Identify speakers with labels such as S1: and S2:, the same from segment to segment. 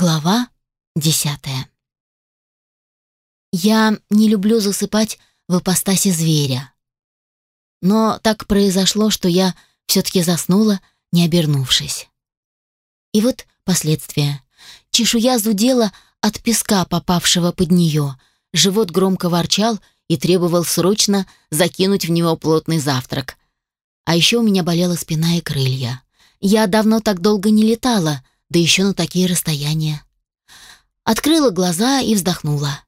S1: Глава десятая. Я не люблю засыпать в ипостаси зверя. Но так произошло, что я все-таки заснула, не обернувшись. И вот последствия. Чешуя зудела от песка, попавшего под нее. Живот громко ворчал и требовал срочно закинуть в него плотный завтрак. А еще у меня болела спина и крылья. Я давно так долго не летала — да еще на такие расстояния. Открыла глаза и вздохнула.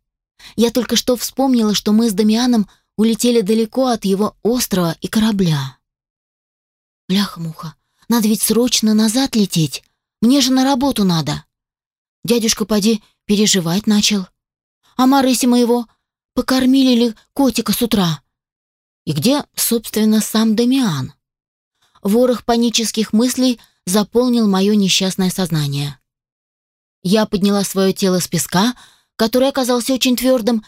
S1: Я только что вспомнила, что мы с Дамианом улетели далеко от его острова и корабля. Бляха-муха, надо ведь срочно назад лететь. Мне же на работу надо. Дядюшка поди переживать начал. А Марыси моего покормили ли котика с утра? И где, собственно, сам Дамиан? Ворох панических мыслей заполнил мое несчастное сознание. Я подняла свое тело с песка, который оказался очень твердым,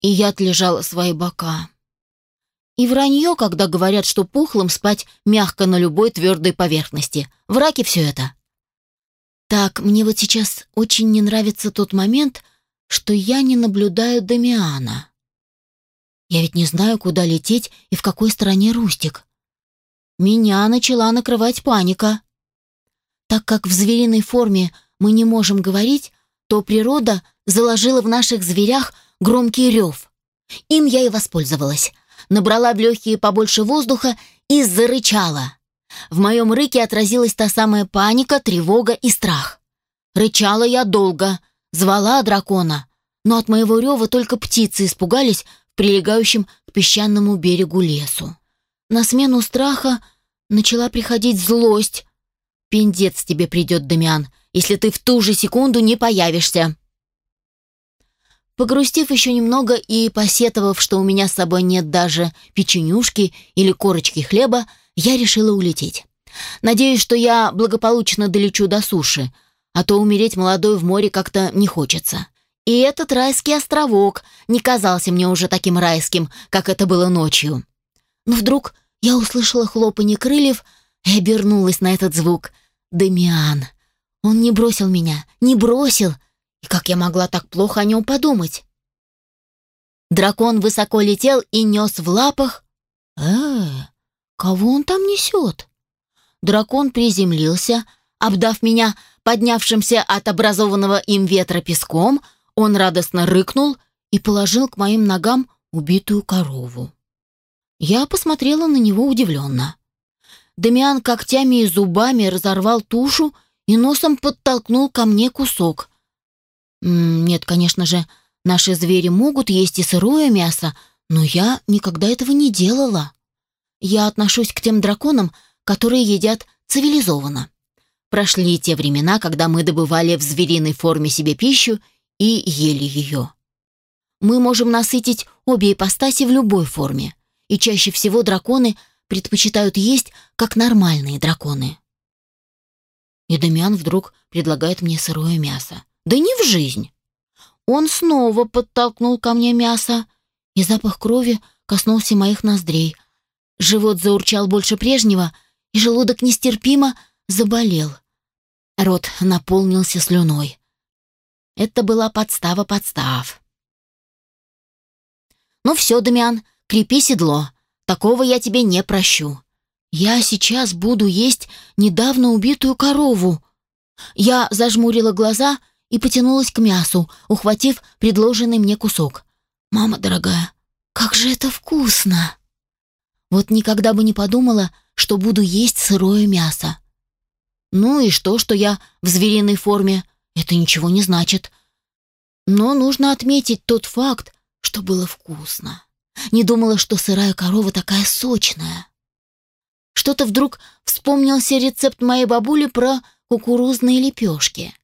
S1: и я отлежала свои бока. И вранье, когда говорят, что пухлым спать мягко на любой твердой поверхности. Враки все это. Так, мне вот сейчас очень не нравится тот момент, что я не наблюдаю Дамиана. Я ведь не знаю, куда лететь и в какой стороне Рустик. Меня начала накрывать паника. Так как в звериной форме мы не можем говорить, то природа заложила в наших зверях громкий рев. Им я и воспользовалась. Набрала в легкие побольше воздуха и зарычала. В моем рыке отразилась та самая паника, тревога и страх. Рычала я долго, звала дракона, но от моего рева только птицы испугались в прилегающем к песчаному берегу лесу. На смену страха начала приходить злость, Пиндец тебе придет, Дамиан, если ты в ту же секунду не появишься. Погрустив еще немного и посетовав, что у меня с собой нет даже печенюшки или корочки хлеба, я решила улететь. Надеюсь, что я благополучно долечу до суши, а то умереть молодой в море как-то не хочется. И этот райский островок не казался мне уже таким райским, как это было ночью. Но вдруг я услышала хлопанье крыльев и обернулась на этот звук — Демиан. Он не бросил меня, не бросил. И как я могла так плохо о нем подумать? Дракон высоко летел и нес в лапах... э кого он там несет? Дракон приземлился, обдав меня поднявшимся от образованного им ветра песком, он радостно рыкнул и положил к моим ногам убитую корову. Я посмотрела на него удивленно. Дамиан когтями и зубами разорвал тушу и носом подтолкнул ко мне кусок. Нет, конечно же, наши звери могут есть и сырое мясо, но я никогда этого не делала. Я отношусь к тем драконам, которые едят цивилизованно. Прошли те времена, когда мы добывали в звериной форме себе пищу и ели ее. Мы можем насытить обе ипостаси в любой форме, и чаще всего драконы – предпочитают есть, как нормальные драконы. И Дамиан вдруг предлагает мне сырое мясо. Да не в жизнь. Он снова подтолкнул ко мне мясо, и запах крови коснулся моих ноздрей. Живот заурчал больше прежнего, и желудок нестерпимо заболел. Рот наполнился слюной. Это была подстава подстав. «Ну все, Дамиан, крепи седло. Такого я тебе не прощу. Я сейчас буду есть недавно убитую корову. Я зажмурила глаза и потянулась к мясу, ухватив предложенный мне кусок. Мама дорогая, как же это вкусно! Вот никогда бы не подумала, что буду есть сырое мясо. Ну и что, что я в звериной форме? Это ничего не значит. Но нужно отметить тот факт, что было вкусно. Не думала, что сырая корова такая сочная. Что-то вдруг вспомнился рецепт моей бабули про кукурузные лепешки.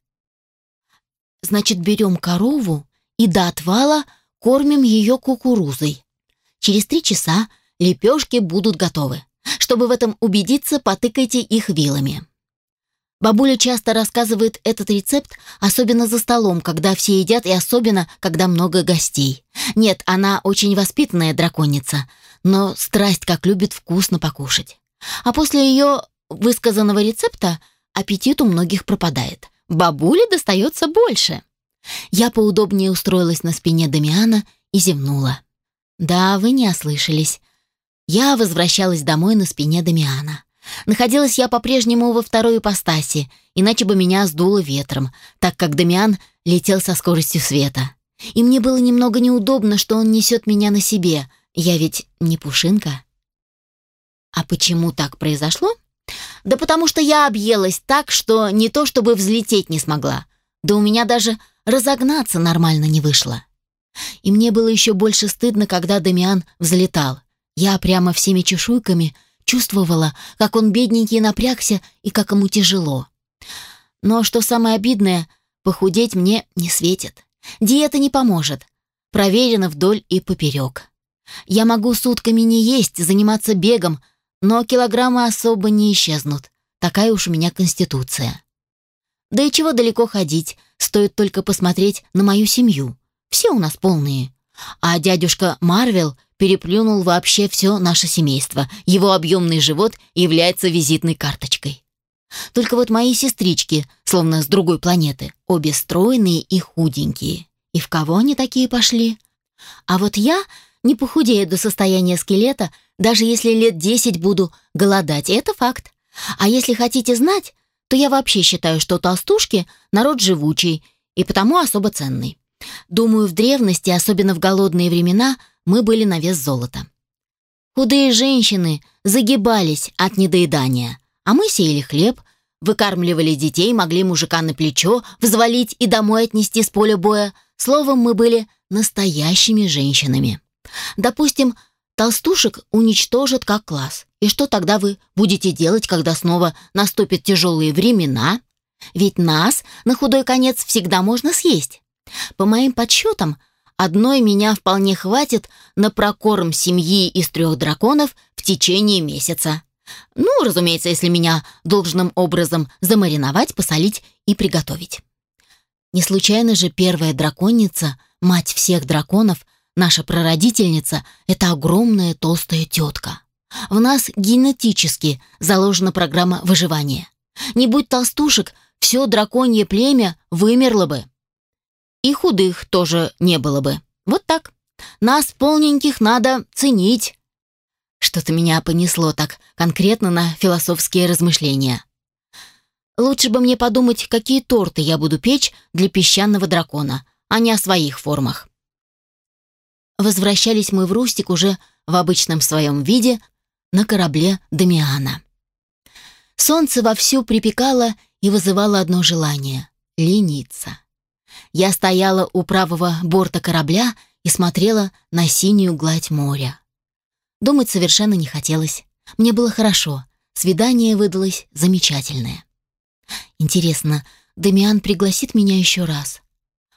S1: Значит, берем корову и до отвала кормим ее кукурузой. Через три часа лепешки будут готовы. Чтобы в этом убедиться, потыкайте их вилами. Бабуля часто рассказывает этот рецепт, особенно за столом, когда все едят и особенно, когда много гостей. Нет, она очень воспитанная драконица, но страсть как любит вкусно покушать. А после ее высказанного рецепта аппетит у многих пропадает. бабуле достается больше. Я поудобнее устроилась на спине Дамиана и зевнула. Да, вы не ослышались. Я возвращалась домой на спине Дамиана. Находилась я по-прежнему во второй ипостаси, иначе бы меня сдуло ветром, так как Дамиан летел со скоростью света. И мне было немного неудобно, что он несет меня на себе. Я ведь не пушинка. А почему так произошло? Да потому что я объелась так, что не то чтобы взлететь не смогла. Да у меня даже разогнаться нормально не вышло. И мне было еще больше стыдно, когда Дамиан взлетал. Я прямо всеми чешуйками чувствовала, как он бедненький напрягся и как ему тяжело. Но что самое обидное, похудеть мне не светит. Диета не поможет. Проверено вдоль и поперек. Я могу сутками не есть, заниматься бегом, но килограммы особо не исчезнут. Такая уж у меня конституция. Да и чего далеко ходить, стоит только посмотреть на мою семью. Все у нас полные. А дядюшка Марвел переплюнул вообще все наше семейство. Его объемный живот является визитной карточкой. Только вот мои сестрички, словно с другой планеты, обе стройные и худенькие. И в кого они такие пошли? А вот я не похудею до состояния скелета, даже если лет десять буду голодать. Это факт. А если хотите знать, то я вообще считаю, что толстушки – народ живучий и потому особо ценный. Думаю, в древности, особенно в голодные времена, мы были на вес золота. Худые женщины загибались от недоедания, а мы сеяли хлеб, выкармливали детей, могли мужика на плечо взвалить и домой отнести с поля боя. Словом, мы были настоящими женщинами. Допустим, толстушек уничтожат как класс. И что тогда вы будете делать, когда снова наступят тяжелые времена? Ведь нас на худой конец всегда можно съесть. По моим подсчетам, одной меня вполне хватит на прокорм семьи из трех драконов в течение месяца. Ну, разумеется, если меня должным образом замариновать, посолить и приготовить. Не случайно же первая драконица, мать всех драконов, наша прародительница, это огромная толстая тетка. В нас генетически заложена программа выживания. Не будь толстушек, все драконье племя вымерло бы. И худых тоже не было бы. Вот так. Нас, полненьких, надо ценить. Что-то меня понесло так конкретно на философские размышления. Лучше бы мне подумать, какие торты я буду печь для песчаного дракона, а не о своих формах. Возвращались мы в Рустик уже в обычном своем виде на корабле Дамиана. Солнце вовсю припекало и вызывало одно желание — лениться. Я стояла у правого борта корабля и смотрела на синюю гладь моря. Думать совершенно не хотелось. Мне было хорошо. Свидание выдалось замечательное. Интересно, Дамиан пригласит меня еще раз?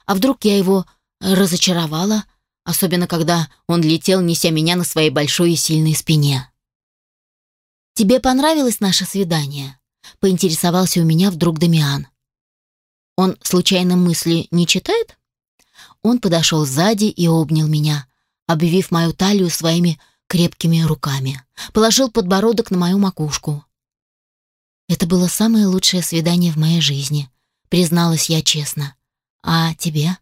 S1: А вдруг я его разочаровала, особенно когда он летел, неся меня на своей большой и сильной спине? «Тебе понравилось наше свидание?» — поинтересовался у меня вдруг Дамиан. Он случайно мысли не читает? Он подошел сзади и обнял меня, обвив мою талию своими крепкими руками. Положил подбородок на мою макушку. Это было самое лучшее свидание в моей жизни, призналась я честно. А тебе?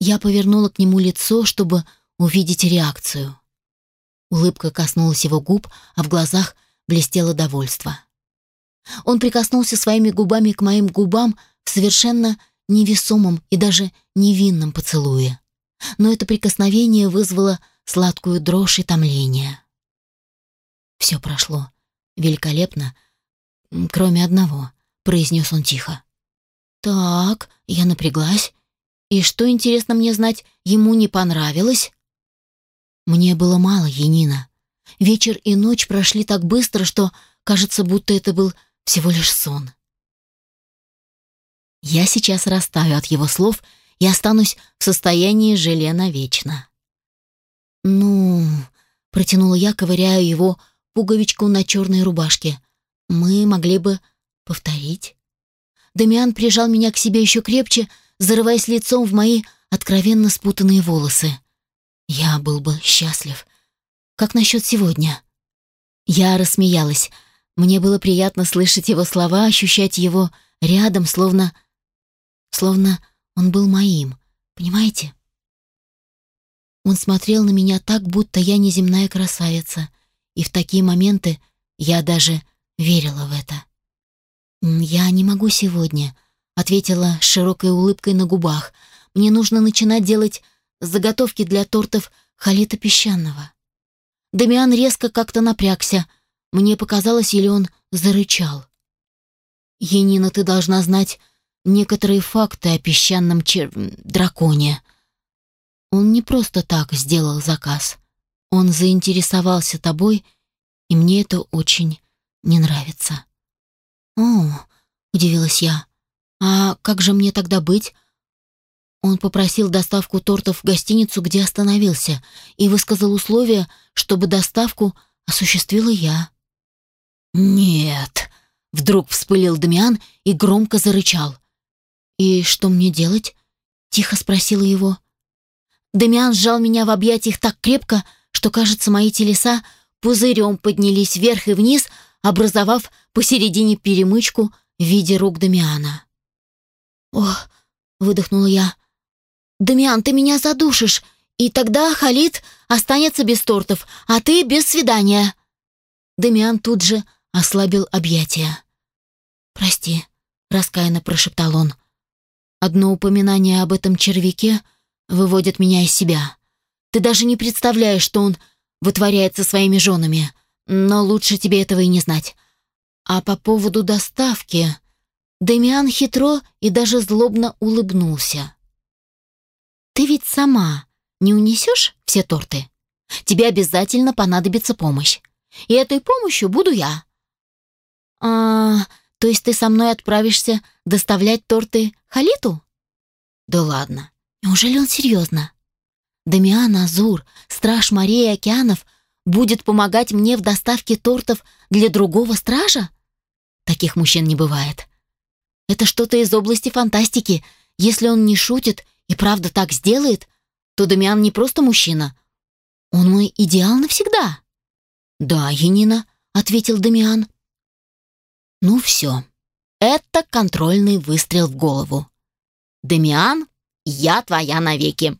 S1: Я повернула к нему лицо, чтобы увидеть реакцию. Улыбка коснулась его губ, а в глазах блестело довольство. Он прикоснулся своими губами к моим губам, в совершенно невесомом и даже невинном поцелуе. Но это прикосновение вызвало сладкую дрожь и томление. «Все прошло. Великолепно. Кроме одного», — произнес он тихо. «Так», — я напряглась. «И что, интересно мне знать, ему не понравилось?» Мне было мало, Енина. Вечер и ночь прошли так быстро, что кажется, будто это был всего лишь сон. Я сейчас растаю от его слов и останусь в состоянии желе навечно. «Ну...» — протянула я, ковыряя его пуговичку на черной рубашке. «Мы могли бы повторить». Дамиан прижал меня к себе еще крепче, зарываясь лицом в мои откровенно спутанные волосы. Я был бы счастлив. Как насчет сегодня? Я рассмеялась. Мне было приятно слышать его слова, ощущать его рядом, словно словно он был моим, понимаете? Он смотрел на меня так, будто я неземная красавица, и в такие моменты я даже верила в это. «Я не могу сегодня», — ответила с широкой улыбкой на губах. «Мне нужно начинать делать заготовки для тортов Халита Песчаного». Дамиан резко как-то напрягся. Мне показалось, или он зарычал. «Енина, ты должна знать некоторые факты о песчаном чер... драконе», он не просто так сделал заказ. Он заинтересовался тобой, и мне это очень не нравится. О, удивилась я. А как же мне тогда быть? Он попросил доставку тортов в гостиницу, где остановился, и высказал условие, чтобы доставку осуществила я. «Нет!» — вдруг вспылил Дамиан и громко зарычал. «И что мне делать?» — тихо спросила его. Дамиан сжал меня в объятиях так крепко, что, кажется, мои телеса пузырем поднялись вверх и вниз, образовав посередине перемычку в виде рук Дамиана. «Ох!» — выдохнула я. «Дамиан, ты меня задушишь, и тогда Халид останется без тортов, а ты без свидания». Дамиан тут же ослабил объятия. «Прости», — раскаянно прошептал он. «Одно упоминание об этом червяке — выводит меня из себя. Ты даже не представляешь, что он вытворяет со своими женами, но лучше тебе этого и не знать. А по поводу доставки... Демиан хитро и даже злобно улыбнулся. «Ты ведь сама не унесешь все торты? Тебе обязательно понадобится помощь. И этой помощью буду я». «А, то есть ты со мной отправишься доставлять торты Халиту?» «Да ладно. Неужели он серьезно? Дамиан Азур, страж морей и океанов, будет помогать мне в доставке тортов для другого стража? Таких мужчин не бывает. Это что-то из области фантастики. Если он не шутит и правда так сделает, то Дамиан не просто мужчина. Он мой идеал навсегда. «Да, Янина», — ответил Дамиан. «Ну все, это контрольный выстрел в голову. Дамиан я твоя навеки.